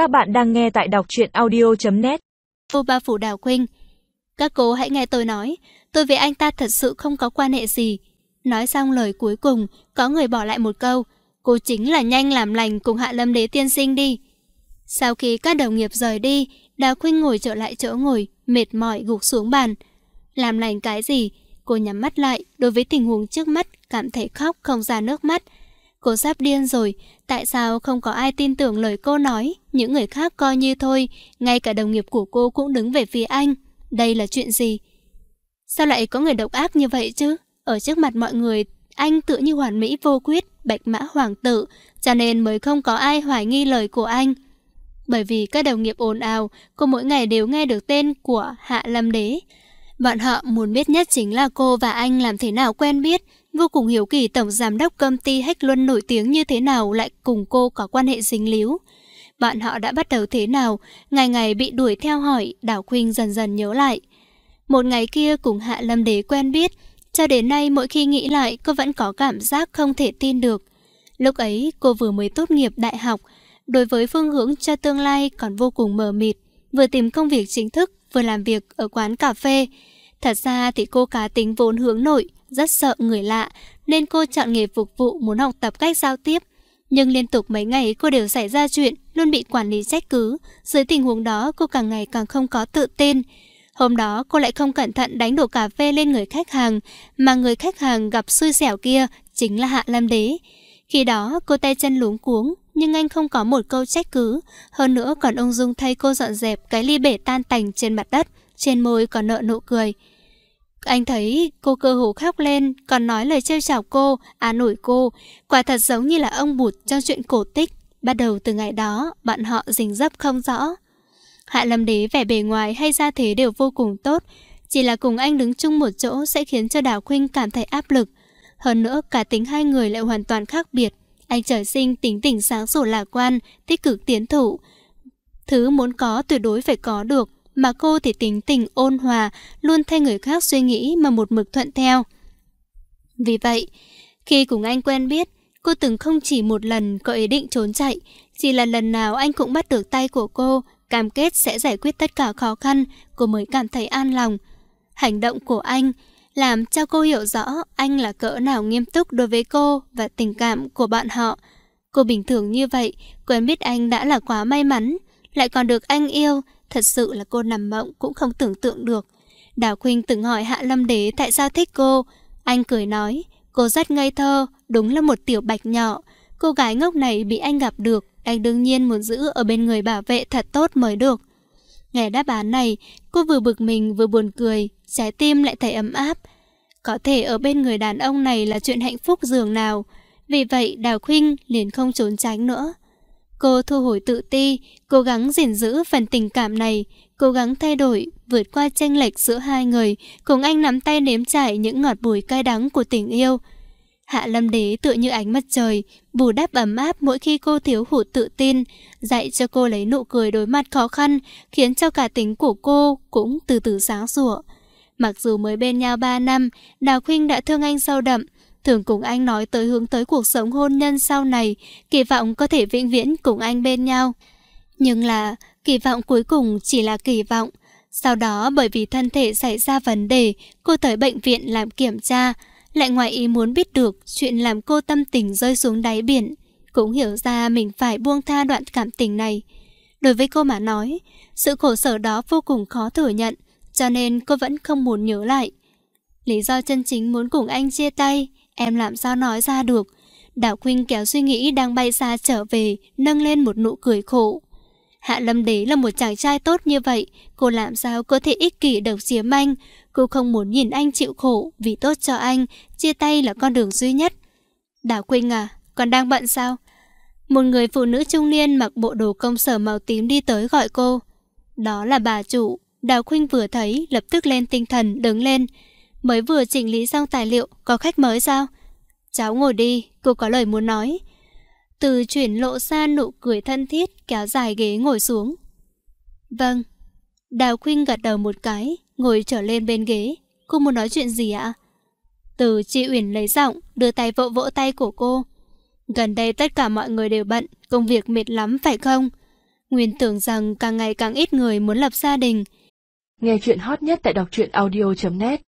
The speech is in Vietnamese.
Các bạn đang nghe tại đọc truyện audio.net Cô ba phủ đào quynh, Các cô hãy nghe tôi nói. Tôi với anh ta thật sự không có quan hệ gì. Nói xong lời cuối cùng Có người bỏ lại một câu Cô chính là nhanh làm lành cùng hạ lâm đế tiên sinh đi. Sau khi các đồng nghiệp rời đi Đào khuynh ngồi trở lại chỗ ngồi Mệt mỏi gục xuống bàn. Làm lành cái gì? Cô nhắm mắt lại Đối với tình huống trước mắt Cảm thấy khóc không ra nước mắt. Cô sắp điên rồi, tại sao không có ai tin tưởng lời cô nói, những người khác coi như thôi, ngay cả đồng nghiệp của cô cũng đứng về phía anh. Đây là chuyện gì? Sao lại có người độc ác như vậy chứ? Ở trước mặt mọi người, anh tự như hoàn mỹ vô quyết, bạch mã hoàng tử, cho nên mới không có ai hoài nghi lời của anh. Bởi vì các đồng nghiệp ồn ào, cô mỗi ngày đều nghe được tên của Hạ Lâm Đế. Bọn họ muốn biết nhất chính là cô và anh làm thế nào quen biết, Vô cùng hiểu kỳ tổng giám đốc công ty Hách Luân nổi tiếng như thế nào lại cùng cô có quan hệ dính líu. Bạn họ đã bắt đầu thế nào, ngày ngày bị đuổi theo hỏi, Đảo Khuynh dần dần nhớ lại. Một ngày kia cùng Hạ Lâm Đế quen biết, cho đến nay mỗi khi nghĩ lại cô vẫn có cảm giác không thể tin được. Lúc ấy cô vừa mới tốt nghiệp đại học, đối với phương hướng cho tương lai còn vô cùng mờ mịt, vừa tìm công việc chính thức, vừa làm việc ở quán cà phê. Thật ra thì cô cá tính vốn hướng nội, rất sợ người lạ, nên cô chọn nghề phục vụ muốn học tập cách giao tiếp. Nhưng liên tục mấy ngày cô đều xảy ra chuyện, luôn bị quản lý trách cứ. Dưới tình huống đó cô càng ngày càng không có tự tin. Hôm đó cô lại không cẩn thận đánh đổ cà phê lên người khách hàng, mà người khách hàng gặp xui xẻo kia chính là Hạ lam Đế. Khi đó cô tay chân luống cuống, nhưng anh không có một câu trách cứ. Hơn nữa còn ông dung thay cô dọn dẹp cái ly bể tan tành trên mặt đất, trên môi còn nợ nụ cười. Anh thấy cô cơ hồ khóc lên, còn nói lời trêu chọc cô, à ủi cô. Quả thật giống như là ông bụt trong chuyện cổ tích. Bắt đầu từ ngày đó, bạn họ rình rấp không rõ. Hạ Lâm Đế vẻ bề ngoài hay ra thế đều vô cùng tốt. Chỉ là cùng anh đứng chung một chỗ sẽ khiến cho Đào Khuynh cảm thấy áp lực. Hơn nữa, cả tính hai người lại hoàn toàn khác biệt. Anh trời sinh tính tình sáng sủa lạc quan, tích cực tiến thủ. Thứ muốn có tuyệt đối phải có được mà cô thì tính tình ôn hòa, luôn thay người khác suy nghĩ mà một mực thuận theo. Vì vậy, khi cùng anh quen biết, cô từng không chỉ một lần có ý định trốn chạy, chỉ là lần nào anh cũng bắt được tay của cô, cam kết sẽ giải quyết tất cả khó khăn, cô mới cảm thấy an lòng. Hành động của anh làm cho cô hiểu rõ anh là cỡ nào nghiêm túc đối với cô và tình cảm của bạn họ. Cô bình thường như vậy, quen biết anh đã là quá may mắn, lại còn được anh yêu, Thật sự là cô nằm mộng cũng không tưởng tượng được. Đào Khuynh từng hỏi Hạ Lâm Đế tại sao thích cô. Anh cười nói, cô rất ngây thơ, đúng là một tiểu bạch nhỏ. Cô gái ngốc này bị anh gặp được, anh đương nhiên muốn giữ ở bên người bảo vệ thật tốt mới được. Nghe đáp án này, cô vừa bực mình vừa buồn cười, trái tim lại thấy ấm áp. Có thể ở bên người đàn ông này là chuyện hạnh phúc dường nào. Vì vậy Đào Khuynh liền không trốn tránh nữa. Cô thu hồi tự ti, cố gắng gìn giữ phần tình cảm này, cố gắng thay đổi, vượt qua tranh lệch giữa hai người, cùng anh nắm tay nếm trải những ngọt bùi cay đắng của tình yêu. Hạ Lâm Đế tựa như ánh mặt trời, bù đắp ấm áp mỗi khi cô thiếu hụt tự tin, dạy cho cô lấy nụ cười đối mặt khó khăn, khiến cho cả tính của cô cũng từ từ sáng sủa. Mặc dù mới bên nhau 3 năm, Đào Khuynh đã thương anh sâu đậm, thường cùng anh nói tới hướng tới cuộc sống hôn nhân sau này, kỳ vọng có thể vĩnh viễn cùng anh bên nhau. Nhưng là, kỳ vọng cuối cùng chỉ là kỳ vọng. Sau đó bởi vì thân thể xảy ra vấn đề, cô tới bệnh viện làm kiểm tra, lại ngoài ý muốn biết được chuyện làm cô tâm tình rơi xuống đáy biển. Cũng hiểu ra mình phải buông tha đoạn cảm tình này. Đối với cô mà nói, sự khổ sở đó vô cùng khó thừa nhận, cho nên cô vẫn không muốn nhớ lại. Lý do chân chính muốn cùng anh chia tay Em làm sao nói ra được? Đào Quynh kéo suy nghĩ đang bay xa trở về, Nâng lên một nụ cười khổ. Hạ Lâm Đế là một chàng trai tốt như vậy, Cô làm sao có thể ích kỷ độc chiếm anh? Cô không muốn nhìn anh chịu khổ, Vì tốt cho anh, Chia tay là con đường duy nhất. Đào Quynh à Còn đang bận sao? Một người phụ nữ trung niên mặc bộ đồ công sở màu tím đi tới gọi cô. Đó là bà chủ. Đào Khuynh vừa thấy, lập tức lên tinh thần, đứng lên. Mới vừa chỉnh lý xong tài liệu, có khách mới sao? Cháu ngồi đi, cô có lời muốn nói. Từ chuyển lộ ra nụ cười thân thiết, kéo dài ghế ngồi xuống. Vâng. Đào quynh gật đầu một cái, ngồi trở lên bên ghế. Cô muốn nói chuyện gì ạ? Từ chị Uyển lấy giọng, đưa tay vỗ vỗ tay của cô. Gần đây tất cả mọi người đều bận, công việc mệt lắm phải không? Nguyên tưởng rằng càng ngày càng ít người muốn lập gia đình. Nghe chuyện hot nhất tại đọc truyện audio.net